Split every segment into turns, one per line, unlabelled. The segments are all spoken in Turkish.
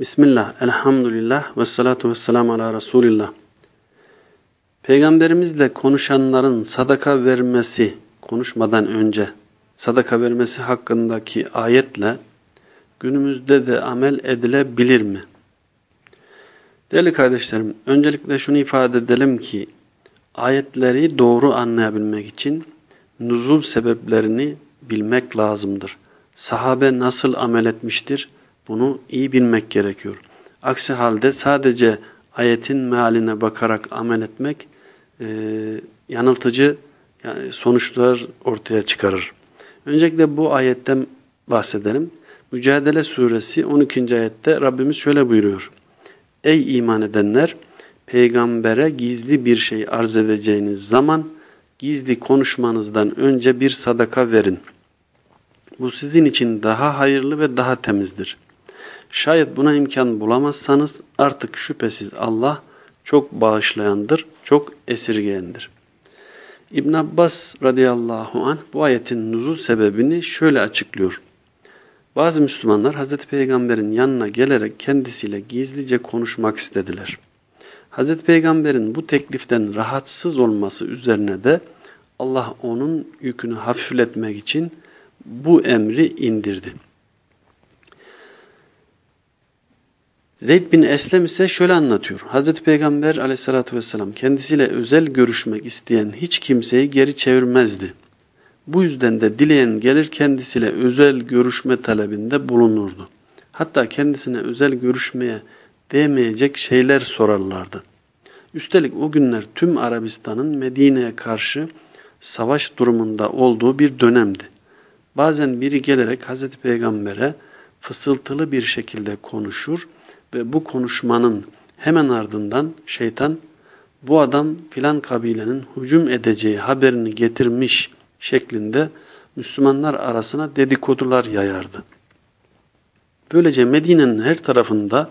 Bismillah, elhamdülillah ve salatu ve selamu ala Resulillah. Peygamberimizle konuşanların sadaka vermesi, konuşmadan önce sadaka vermesi hakkındaki ayetle günümüzde de amel edilebilir mi? Değerli kardeşlerim, öncelikle şunu ifade edelim ki ayetleri doğru anlayabilmek için nuzul sebeplerini bilmek lazımdır. Sahabe nasıl amel etmiştir? Bunu iyi bilmek gerekiyor. Aksi halde sadece ayetin mealine bakarak amel etmek e, yanıltıcı yani sonuçlar ortaya çıkarır. Öncelikle bu ayetten bahsedelim. Mücadele suresi 12. ayette Rabbimiz şöyle buyuruyor. Ey iman edenler! Peygambere gizli bir şey arz edeceğiniz zaman gizli konuşmanızdan önce bir sadaka verin. Bu sizin için daha hayırlı ve daha temizdir. Şayet buna imkan bulamazsanız artık şüphesiz Allah çok bağışlayandır, çok esirgeyendir. İbn Abbas radıyallahu anh bu ayetin nuzul sebebini şöyle açıklıyor. Bazı Müslümanlar Hazreti Peygamber'in yanına gelerek kendisiyle gizlice konuşmak istediler. Hazreti Peygamber'in bu tekliften rahatsız olması üzerine de Allah onun yükünü hafifletmek için bu emri indirdi. Zeyd bin Eslem ise şöyle anlatıyor. Hazreti Peygamber aleyhissalatü vesselam kendisiyle özel görüşmek isteyen hiç kimseyi geri çevirmezdi. Bu yüzden de dileyen gelir kendisiyle özel görüşme talebinde bulunurdu. Hatta kendisine özel görüşmeye değmeyecek şeyler sorarlardı. Üstelik o günler tüm Arabistan'ın Medine'ye karşı savaş durumunda olduğu bir dönemdi. Bazen biri gelerek Hazreti Peygamber'e fısıltılı bir şekilde konuşur ve bu konuşmanın hemen ardından şeytan bu adam filan kabilenin hücum edeceği haberini getirmiş şeklinde Müslümanlar arasına dedikodular yayardı. Böylece Medine'nin her tarafında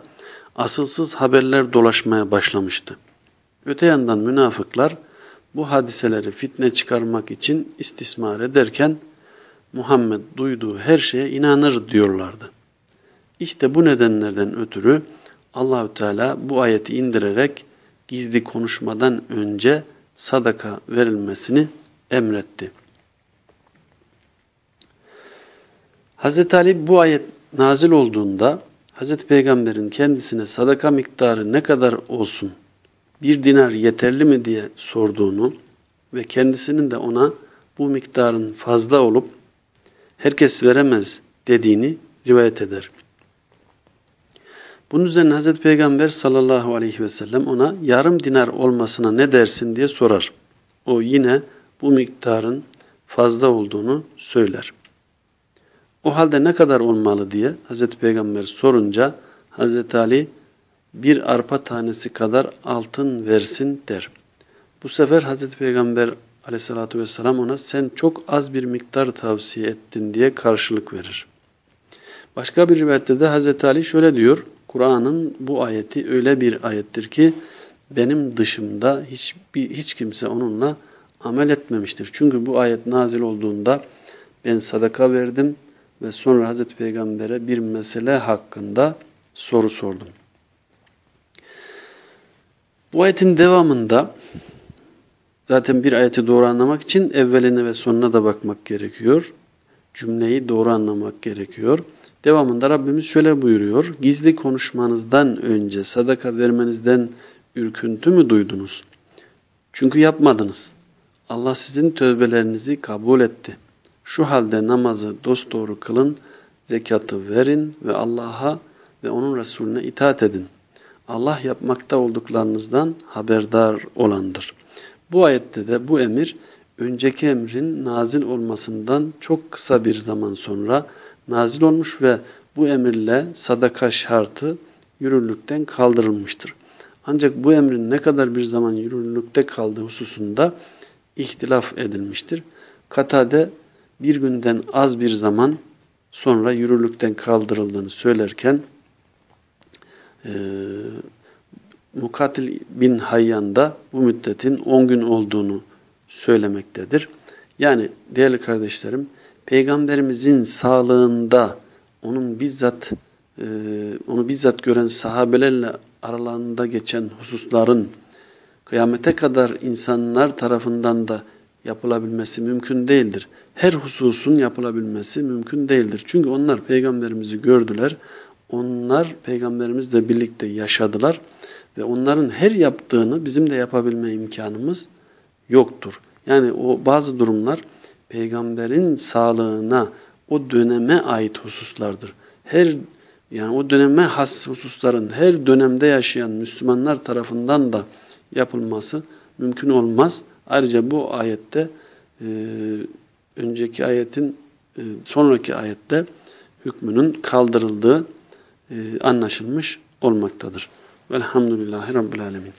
asılsız haberler dolaşmaya başlamıştı. Öte yandan münafıklar bu hadiseleri fitne çıkarmak için istismar ederken Muhammed duyduğu her şeye inanır diyorlardı. İşte bu nedenlerden ötürü Allahü Teala bu ayeti indirerek gizli konuşmadan önce sadaka verilmesini emretti. Hz. Ali bu ayet nazil olduğunda Hz. Peygamber'in kendisine sadaka miktarı ne kadar olsun, bir dinar yeterli mi diye sorduğunu ve kendisinin de ona bu miktarın fazla olup herkes veremez dediğini rivayet eder. Bunun üzerine Hazreti Peygamber sallallahu aleyhi ve sellem ona yarım dinar olmasına ne dersin diye sorar. O yine bu miktarın fazla olduğunu söyler. O halde ne kadar olmalı diye Hazreti Peygamber sorunca Hazreti Ali bir arpa tanesi kadar altın versin der. Bu sefer Hazreti Peygamber aleyhissalatü vesselam ona sen çok az bir miktar tavsiye ettin diye karşılık verir. Başka bir rivayette de Hazreti Ali şöyle diyor. Kur'an'ın bu ayeti öyle bir ayettir ki benim dışımda hiçbir, hiç kimse onunla amel etmemiştir. Çünkü bu ayet nazil olduğunda ben sadaka verdim ve sonra Hazreti Peygamber'e bir mesele hakkında soru sordum. Bu ayetin devamında zaten bir ayeti doğru anlamak için evveline ve sonuna da bakmak gerekiyor. Cümleyi doğru anlamak gerekiyor. Devamında Rabbimiz şöyle buyuruyor. Gizli konuşmanızdan önce sadaka vermenizden ürküntü mü duydunuz? Çünkü yapmadınız. Allah sizin tövbelerinizi kabul etti. Şu halde namazı dosdoğru kılın, zekatı verin ve Allah'a ve onun Resulüne itaat edin. Allah yapmakta olduklarınızdan haberdar olandır. Bu ayette de bu emir önceki emrin nazil olmasından çok kısa bir zaman sonra nazil olmuş ve bu emirle sadaka şartı yürürlükten kaldırılmıştır. Ancak bu emrin ne kadar bir zaman yürürlükte kaldığı hususunda ihtilaf edilmiştir. Katade bir günden az bir zaman sonra yürürlükten kaldırıldığını söylerken e, Mukatil bin Hayyan da bu müddetin 10 gün olduğunu söylemektedir. Yani değerli kardeşlerim Peygamberimizin sağlığında onun bizzat e, onu bizzat gören sahabelerle aralarında geçen hususların kıyamete kadar insanlar tarafından da yapılabilmesi mümkün değildir. Her hususun yapılabilmesi mümkün değildir. Çünkü onlar peygamberimizi gördüler. Onlar peygamberimizle birlikte yaşadılar ve onların her yaptığını bizim de yapabilme imkanımız yoktur. Yani o bazı durumlar peygamberin sağlığına, o döneme ait hususlardır. Her yani o döneme has hususların her dönemde yaşayan Müslümanlar tarafından da yapılması mümkün olmaz. Ayrıca bu ayette e, önceki ayetin e, sonraki ayette hükmünün kaldırıldığı e, anlaşılmış olmaktadır. Velhamdülillahi Rabbil Alemin.